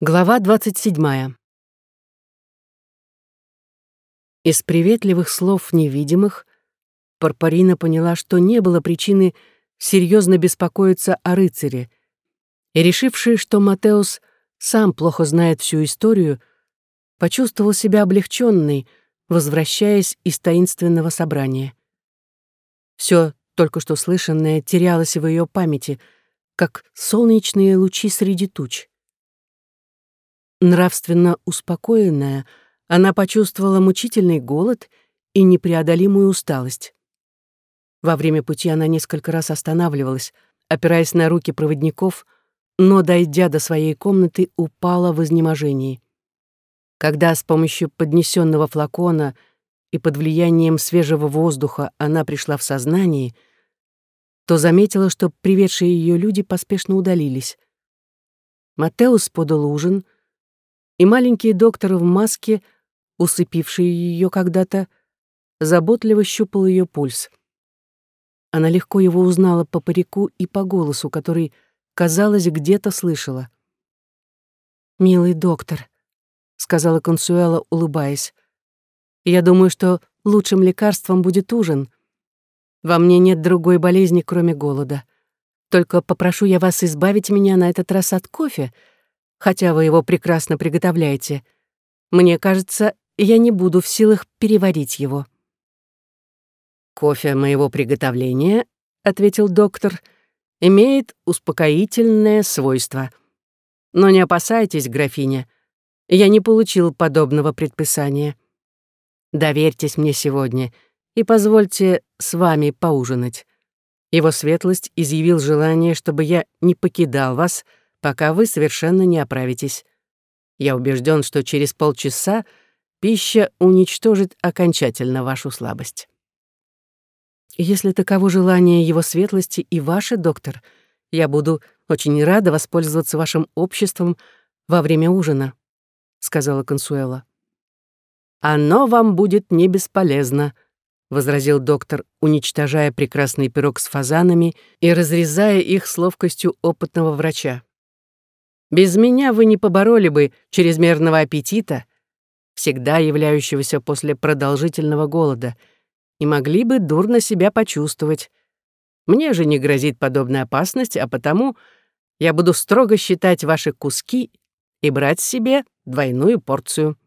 Глава 27. Из приветливых слов невидимых Парпарина поняла, что не было причины серьезно беспокоиться о рыцаре, и, решивший, что Матеус сам плохо знает всю историю, почувствовал себя облегченной, возвращаясь из таинственного собрания. Все только что слышанное терялось в ее памяти, как солнечные лучи среди туч. Нравственно успокоенная, она почувствовала мучительный голод и непреодолимую усталость. Во время пути она несколько раз останавливалась, опираясь на руки проводников, но, дойдя до своей комнаты, упала в изнеможении. Когда с помощью поднесенного флакона и под влиянием свежего воздуха она пришла в сознание, то заметила, что приведшие ее люди поспешно удалились. Матеус подал ужин — и маленький доктор в маске, усыпивший ее когда-то, заботливо щупал ее пульс. Она легко его узнала по парику и по голосу, который, казалось, где-то слышала. «Милый доктор», — сказала Консуэла, улыбаясь, «я думаю, что лучшим лекарством будет ужин. Во мне нет другой болезни, кроме голода. Только попрошу я вас избавить меня на этот раз от кофе, — хотя вы его прекрасно приготовляете. Мне кажется, я не буду в силах переварить его». «Кофе моего приготовления», — ответил доктор, — «имеет успокоительное свойство. Но не опасайтесь, графиня, я не получил подобного предписания. Доверьтесь мне сегодня и позвольте с вами поужинать. Его светлость изъявил желание, чтобы я не покидал вас, — пока вы совершенно не оправитесь. Я убежден, что через полчаса пища уничтожит окончательно вашу слабость. Если таково желание его светлости и ваше, доктор, я буду очень рада воспользоваться вашим обществом во время ужина, сказала Консуэла. Оно вам будет не бесполезно, возразил доктор, уничтожая прекрасный пирог с фазанами и разрезая их с ловкостью опытного врача. Без меня вы не побороли бы чрезмерного аппетита, всегда являющегося после продолжительного голода, и могли бы дурно себя почувствовать. Мне же не грозит подобная опасность, а потому я буду строго считать ваши куски и брать себе двойную порцию.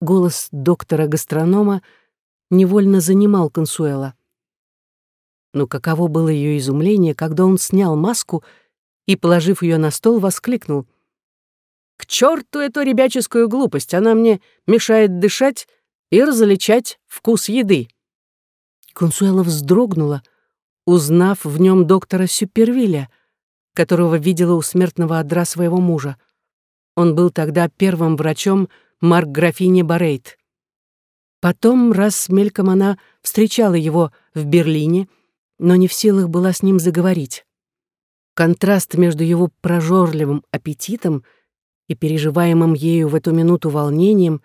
Голос доктора-гастронома невольно занимал Консуэла. Но каково было ее изумление, когда он снял маску — и, положив ее на стол, воскликнул. «К черту эту ребяческую глупость! Она мне мешает дышать и различать вкус еды!» Консуэла вздрогнула, узнав в нем доктора Супервилля, которого видела у смертного одра своего мужа. Он был тогда первым врачом Марк-графини Барейт. Потом, раз мельком она встречала его в Берлине, но не в силах была с ним заговорить. Контраст между его прожорливым аппетитом и переживаемым ею в эту минуту волнением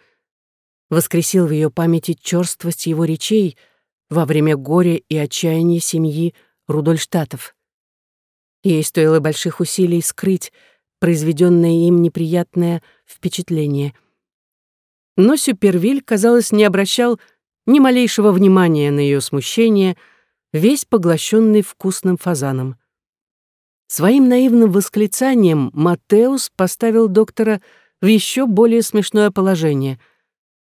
воскресил в ее памяти черствость его речей во время горя и отчаяния семьи Рудольштатов. Ей стоило больших усилий скрыть произведенное им неприятное впечатление. Но Сюпервиль, казалось, не обращал ни малейшего внимания на ее смущение, весь поглощенный вкусным фазаном. Своим наивным восклицанием Матеус поставил доктора в еще более смешное положение.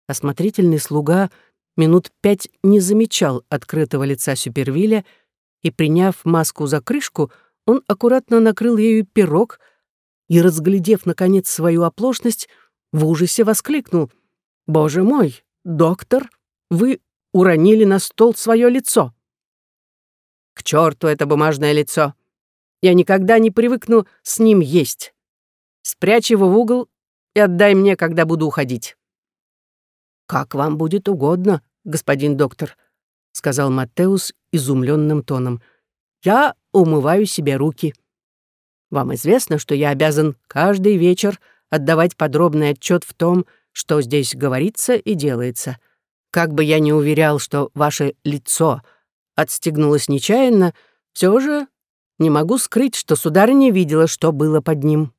Осмотрительный слуга минут пять не замечал открытого лица Супервилля, и, приняв маску за крышку, он аккуратно накрыл ею пирог и, разглядев, наконец, свою оплошность, в ужасе воскликнул. «Боже мой, доктор, вы уронили на стол свое лицо!» «К черту это бумажное лицо!» Я никогда не привыкну с ним есть. Спрячь его в угол и отдай мне, когда буду уходить». «Как вам будет угодно, господин доктор», — сказал Маттеус изумленным тоном. «Я умываю себе руки. Вам известно, что я обязан каждый вечер отдавать подробный отчет в том, что здесь говорится и делается. Как бы я ни уверял, что ваше лицо отстегнулось нечаянно, все же не могу скрыть, что сударыня видела, что было под ним.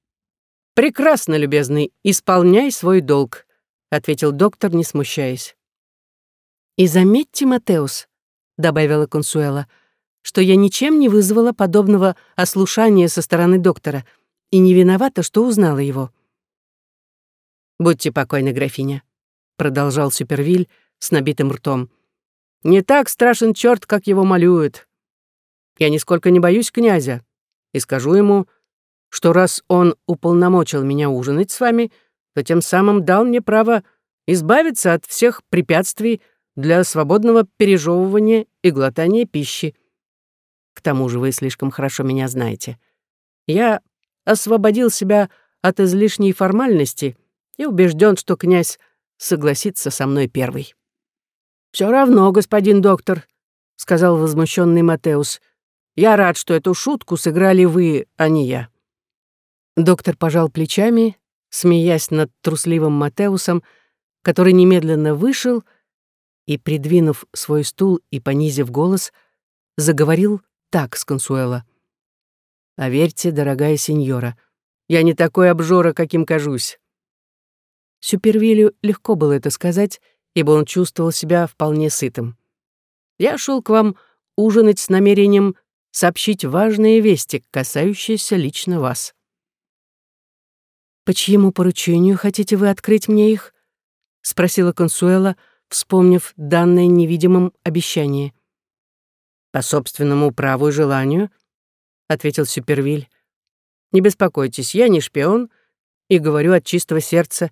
«Прекрасно, любезный, исполняй свой долг», — ответил доктор, не смущаясь. «И заметьте, Матеус», — добавила Консуэла, «что я ничем не вызвала подобного ослушания со стороны доктора и не виновата, что узнала его». «Будьте покойны, графиня», — продолжал Супервиль с набитым ртом. «Не так страшен черт, как его малюют. Я нисколько не боюсь князя и скажу ему, что раз он уполномочил меня ужинать с вами, то тем самым дал мне право избавиться от всех препятствий для свободного пережевывания и глотания пищи. К тому же вы слишком хорошо меня знаете. Я освободил себя от излишней формальности и убежден, что князь согласится со мной первый. «Все равно, господин доктор», — сказал возмущенный Матеус. «Я рад, что эту шутку сыграли вы, а не я». Доктор пожал плечами, смеясь над трусливым Матеусом, который немедленно вышел и, придвинув свой стул и понизив голос, заговорил так с Консуэла. «Поверьте, дорогая сеньора, я не такой обжора, каким кажусь». Супервилю легко было это сказать, ибо он чувствовал себя вполне сытым. «Я шел к вам ужинать с намерением сообщить важные вести, касающиеся лично вас». «По чьему поручению хотите вы открыть мне их?» — спросила Консуэла, вспомнив данное невидимым обещание. «По собственному праву и желанию», — ответил Супервиль. «Не беспокойтесь, я не шпион и говорю от чистого сердца.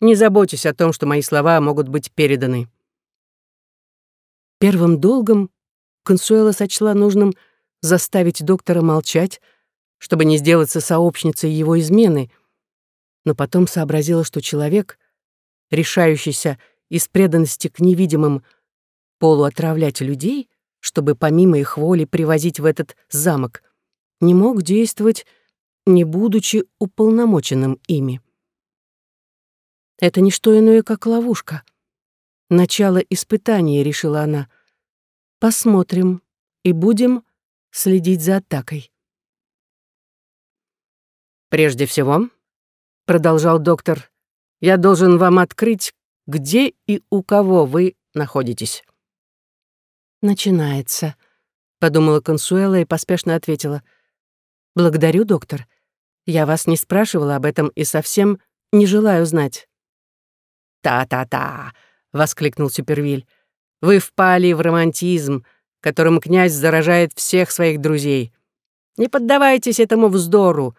Не заботьтесь о том, что мои слова могут быть переданы». Первым долгом Консуэла сочла нужным заставить доктора молчать, чтобы не сделаться сообщницей его измены — но потом сообразила, что человек, решающийся из преданности к невидимым полуотравлять людей, чтобы помимо их воли привозить в этот замок, не мог действовать, не будучи уполномоченным ими. Это не что иное, как ловушка. Начало испытания, решила она. Посмотрим и будем следить за атакой. Прежде всего, продолжал доктор, я должен вам открыть, где и у кого вы находитесь. Начинается, подумала Консуэла и поспешно ответила. Благодарю, доктор. Я вас не спрашивала об этом и совсем не желаю знать. «Та-та-та!» — воскликнул Супервиль. «Вы впали в романтизм, которым князь заражает всех своих друзей. Не поддавайтесь этому вздору,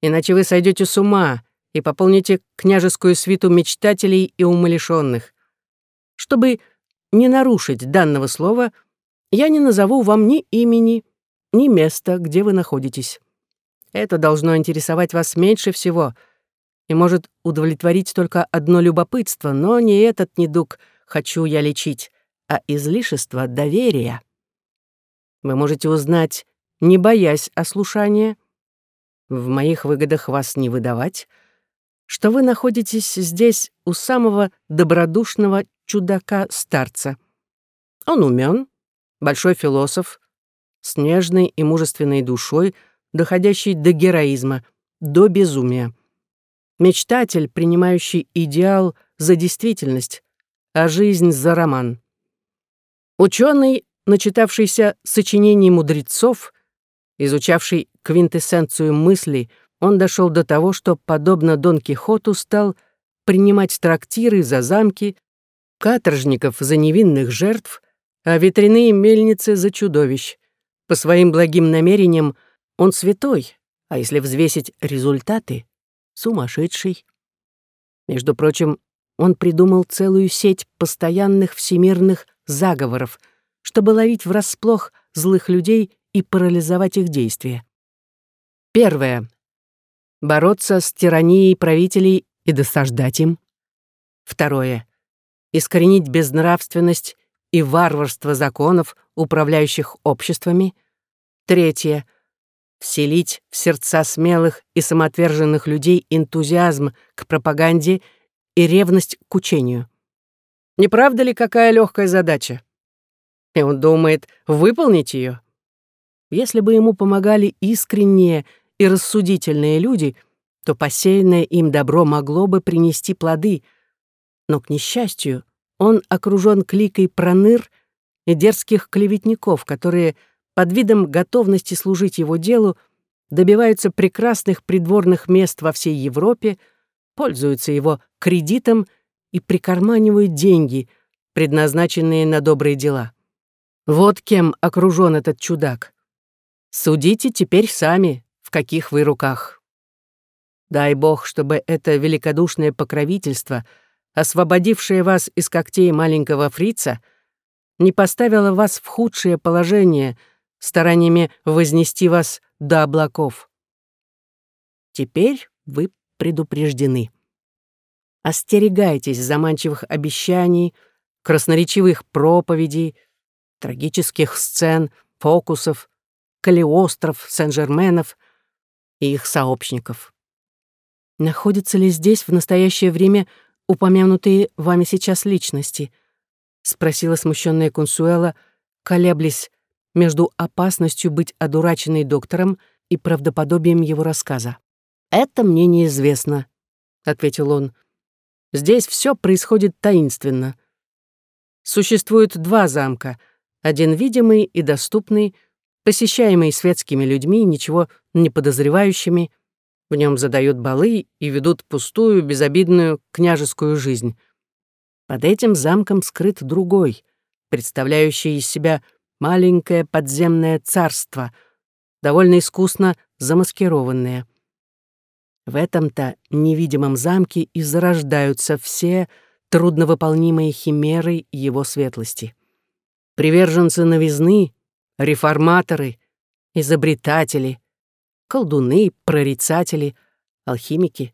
иначе вы сойдете с ума и пополните княжескую свиту мечтателей и умалишенных. Чтобы не нарушить данного слова, я не назову вам ни имени, ни места, где вы находитесь. Это должно интересовать вас меньше всего и может удовлетворить только одно любопытство, но не этот недуг хочу я лечить, а излишество доверия. Вы можете узнать, не боясь ослушания, в моих выгодах вас не выдавать — что вы находитесь здесь у самого добродушного чудака-старца. Он умен, большой философ, с нежной и мужественной душой, доходящий до героизма, до безумия. Мечтатель, принимающий идеал за действительность, а жизнь за роман. Ученый, начитавшийся сочинений мудрецов, изучавший квинтэссенцию мыслей, он дошел до того, что, подобно Дон Кихоту, стал принимать трактиры за замки, каторжников за невинных жертв, а ветряные мельницы за чудовищ. По своим благим намерениям он святой, а если взвесить результаты — сумасшедший. Между прочим, он придумал целую сеть постоянных всемирных заговоров, чтобы ловить врасплох злых людей и парализовать их действия. Первое бороться с тиранией правителей и досаждать им. Второе. Искоренить безнравственность и варварство законов, управляющих обществами. Третье. Вселить в сердца смелых и самоотверженных людей энтузиазм к пропаганде и ревность к учению. Не правда ли какая легкая задача? И он думает выполнить ее. Если бы ему помогали искренние и рассудительные люди, то посеянное им добро могло бы принести плоды, но, к несчастью, он окружен кликой проныр и дерзких клеветников, которые под видом готовности служить его делу добиваются прекрасных придворных мест во всей Европе, пользуются его кредитом и прикарманивают деньги, предназначенные на добрые дела. Вот кем окружен этот чудак. Судите теперь сами, в каких вы руках. Дай Бог, чтобы это великодушное покровительство, освободившее вас из когтей маленького фрица, не поставило вас в худшее положение стараниями вознести вас до облаков. Теперь вы предупреждены. Остерегайтесь заманчивых обещаний, красноречивых проповедей, трагических сцен, фокусов, Калиостров, Сен-Жерменов и их сообщников. Находятся ли здесь в настоящее время упомянутые вами сейчас личности? Спросила смущенная Консуэла, колеблясь между опасностью быть одураченной доктором и правдоподобием его рассказа. «Это мне неизвестно», — ответил он. «Здесь все происходит таинственно. Существует два замка, один видимый и доступный, посещаемый светскими людьми, ничего не подозревающими. В нем задают балы и ведут пустую, безобидную княжескую жизнь. Под этим замком скрыт другой, представляющий из себя маленькое подземное царство, довольно искусно замаскированное. В этом-то невидимом замке и зарождаются все трудновыполнимые химеры его светлости. Приверженцы новизны, реформаторы, изобретатели, колдуны, прорицатели, алхимики,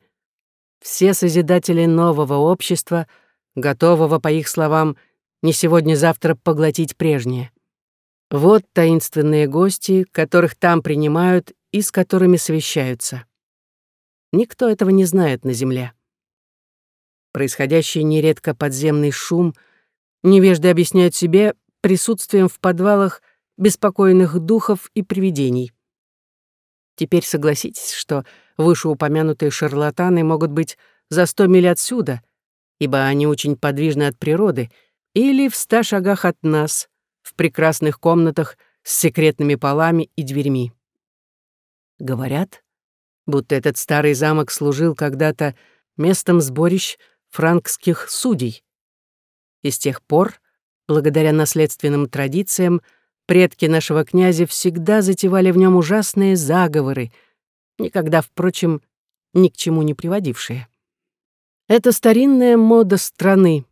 все созидатели нового общества, готового, по их словам, не сегодня-завтра поглотить прежнее. Вот таинственные гости, которых там принимают и с которыми совещаются. Никто этого не знает на Земле. Происходящий нередко подземный шум невежды объясняют себе присутствием в подвалах беспокойных духов и привидений. Теперь согласитесь, что вышеупомянутые шарлатаны могут быть за сто миль отсюда, ибо они очень подвижны от природы, или в ста шагах от нас, в прекрасных комнатах с секретными полами и дверьми. Говорят, будто этот старый замок служил когда-то местом сборищ франкских судей. И с тех пор, благодаря наследственным традициям, предки нашего князя всегда затевали в нем ужасные заговоры, никогда, впрочем, ни к чему не приводившие. Это старинная мода страны,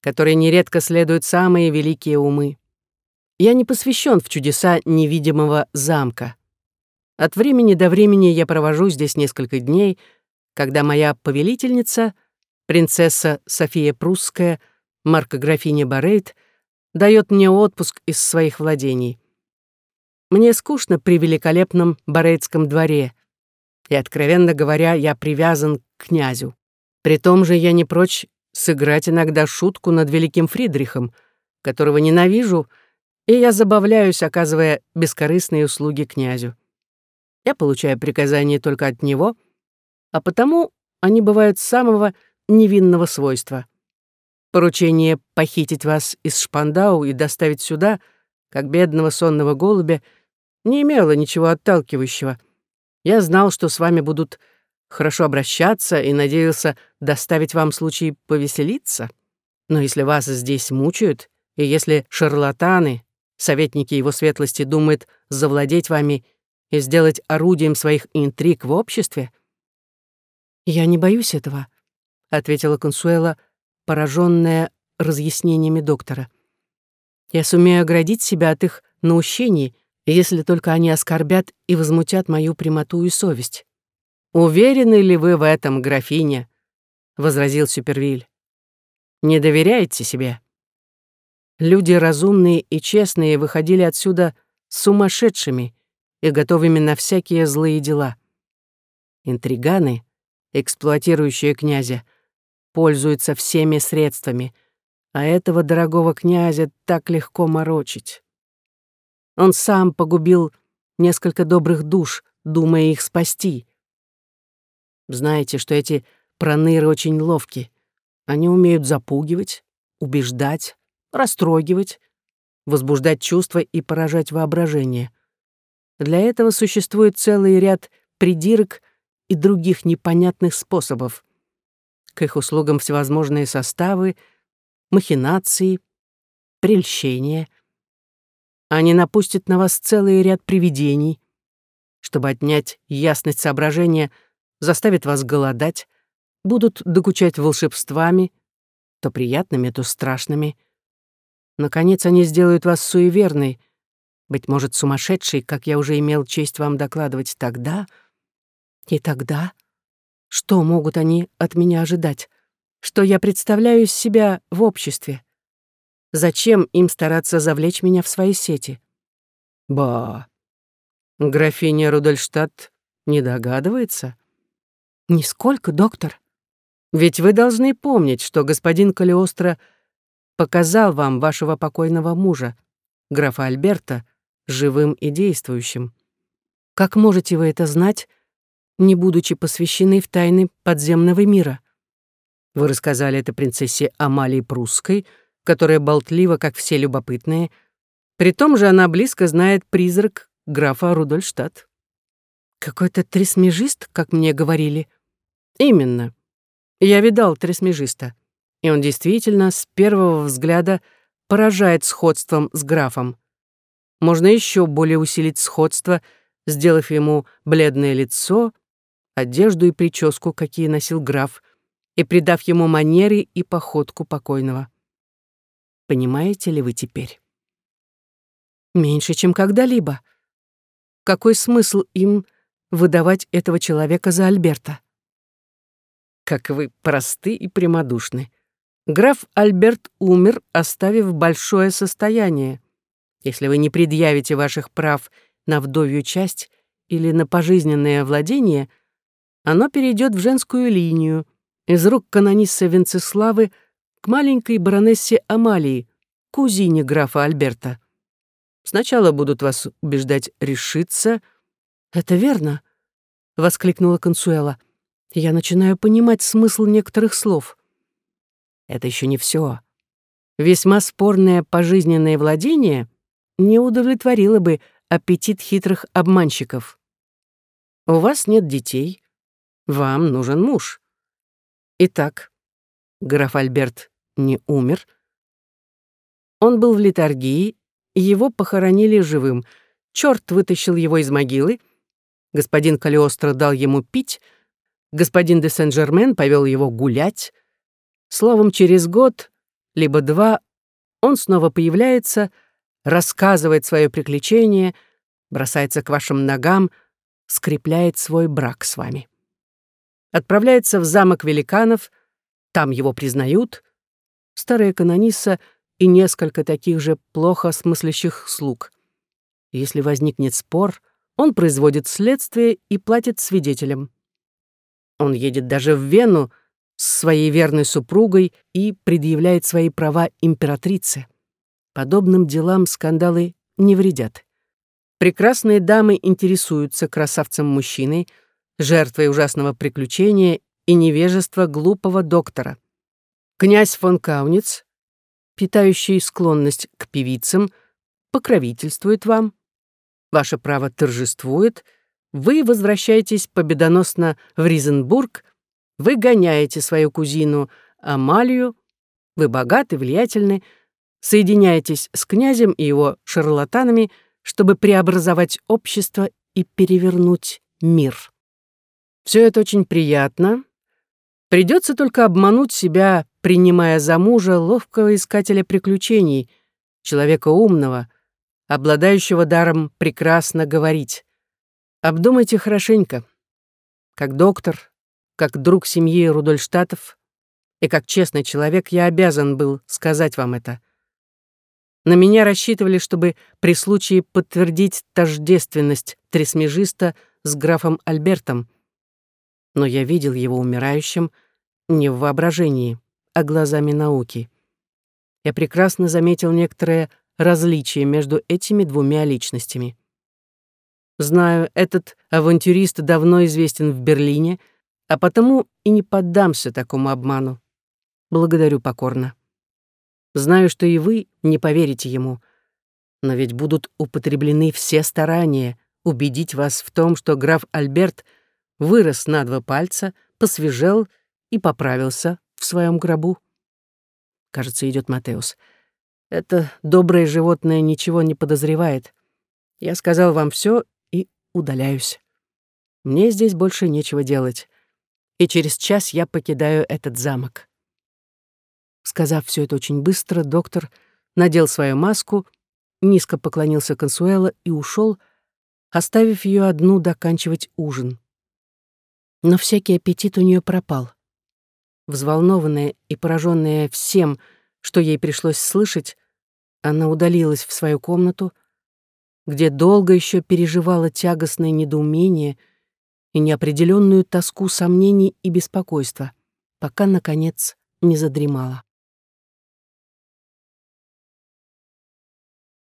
которой нередко следуют самые великие умы. Я не посвящен в чудеса невидимого замка. От времени до времени я провожу здесь несколько дней, когда моя повелительница, принцесса София Прусская, марка-графиня Барейт, дает мне отпуск из своих владений. Мне скучно при великолепном Барейтском дворе, и, откровенно говоря, я привязан к князю. При том же я не прочь сыграть иногда шутку над великим Фридрихом, которого ненавижу — и я забавляюсь, оказывая бескорыстные услуги князю. Я получаю приказания только от него, а потому они бывают самого невинного свойства. Поручение похитить вас из Шпандау и доставить сюда, как бедного сонного голубя, не имело ничего отталкивающего. Я знал, что с вами будут хорошо обращаться и надеялся доставить вам случай повеселиться. Но если вас здесь мучают, и если шарлатаны, советники его светлости думают завладеть вами и сделать орудием своих интриг в обществе? «Я не боюсь этого», — ответила Консуэла, пораженная разъяснениями доктора. «Я сумею оградить себя от их наущений, если только они оскорбят и возмутят мою прямоту и совесть». «Уверены ли вы в этом, графиня?» — возразил Супервиль. «Не доверяете себе?» Люди разумные и честные выходили отсюда сумасшедшими и готовыми на всякие злые дела. Интриганы, эксплуатирующие князя, пользуются всеми средствами, а этого дорогого князя так легко морочить. Он сам погубил несколько добрых душ, думая их спасти. Знаете, что эти проныры очень ловки. Они умеют запугивать, убеждать, растрогивать, возбуждать чувства и поражать воображение. Для этого существует целый ряд придирок и других непонятных способов. К их услугам всевозможные составы, махинации, прельщения. Они напустят на вас целый ряд привидений, чтобы отнять ясность соображения, заставят вас голодать, будут докучать волшебствами, то приятными, то страшными. Наконец они сделают вас суеверной, быть может, сумасшедшей, как я уже имел честь вам докладывать тогда. И тогда что могут они от меня ожидать? Что я представляю из себя в обществе? Зачем им стараться завлечь меня в свои сети? Ба, графиня Рудольштадт не догадывается? Нисколько, доктор. Ведь вы должны помнить, что господин Калиостро показал вам вашего покойного мужа, графа Альберта, живым и действующим. Как можете вы это знать, не будучи посвящены в тайны подземного мира? Вы рассказали это принцессе Амалии Прусской, которая болтлива, как все любопытные. При том же она близко знает призрак графа Рудольштадт. Какой-то тресмежист, как мне говорили. Именно. Я видал тресмежиста, и он действительно с первого взгляда поражает сходством с графом. Можно еще более усилить сходство, сделав ему бледное лицо, одежду и прическу, какие носил граф, и придав ему манеры и походку покойного. Понимаете ли вы теперь? Меньше, чем когда-либо. Какой смысл им выдавать этого человека за Альберта? Как вы просты и прямодушны. Граф Альберт умер, оставив большое состояние. Если вы не предъявите ваших прав на вдовью часть или на пожизненное владение, оно перейдет в женскую линию из рук канонисса Венцеславы к маленькой баронессе Амалии, кузине графа Альберта. Сначала будут вас убеждать решиться. «Это верно», — воскликнула Консуэла я начинаю понимать смысл некоторых слов. Это еще не все. Весьма спорное пожизненное владение не удовлетворило бы аппетит хитрых обманщиков. У вас нет детей, вам нужен муж. Итак, граф Альберт не умер. Он был в литургии, его похоронили живым. Черт вытащил его из могилы. Господин Калиостро дал ему пить — господин де Сен-Жермен повел его гулять. Словом, через год, либо два, он снова появляется, рассказывает свое приключение, бросается к вашим ногам, скрепляет свой брак с вами. Отправляется в замок великанов, там его признают, старая канонисса и несколько таких же плохо смыслящих слуг. Если возникнет спор, он производит следствие и платит свидетелям. Он едет даже в Вену с своей верной супругой и предъявляет свои права императрице. Подобным делам скандалы не вредят. Прекрасные дамы интересуются красавцем-мужчиной, жертвой ужасного приключения и невежества глупого доктора. Князь фон Кауниц, питающий склонность к певицам, покровительствует вам. Ваше право торжествует — вы возвращаетесь победоносно в Ризенбург, вы гоняете свою кузину Амалию, вы богаты, влиятельны, соединяетесь с князем и его шарлатанами, чтобы преобразовать общество и перевернуть мир. Все это очень приятно. Придется только обмануть себя, принимая за мужа ловкого искателя приключений, человека умного, обладающего даром прекрасно говорить. Обдумайте хорошенько. Как доктор, как друг семьи Рудольштатов и как честный человек я обязан был сказать вам это. На меня рассчитывали, чтобы при случае подтвердить тождественность тресмежиста с графом Альбертом. Но я видел его умирающим не в воображении, а глазами науки. Я прекрасно заметил некоторое различие между этими двумя личностями. Знаю, этот авантюрист давно известен в Берлине, а потому и не поддамся такому обману. Благодарю покорно. Знаю, что и вы не поверите ему, но ведь будут употреблены все старания убедить вас в том, что граф Альберт вырос на два пальца, посвежел и поправился в своем гробу. Кажется, идет Матеус. Это доброе животное ничего не подозревает. Я сказал вам все и удаляюсь. Мне здесь больше нечего делать. И через час я покидаю этот замок. Сказав все это очень быстро, доктор надел свою маску, низко поклонился Консуэло и ушел, оставив ее одну доканчивать ужин. Но всякий аппетит у нее пропал. Взволнованная и пораженная всем, что ей пришлось слышать, она удалилась в свою комнату, где долго еще переживала тягостное недоумение и неопределенную тоску сомнений и беспокойства, пока, наконец, не задремала.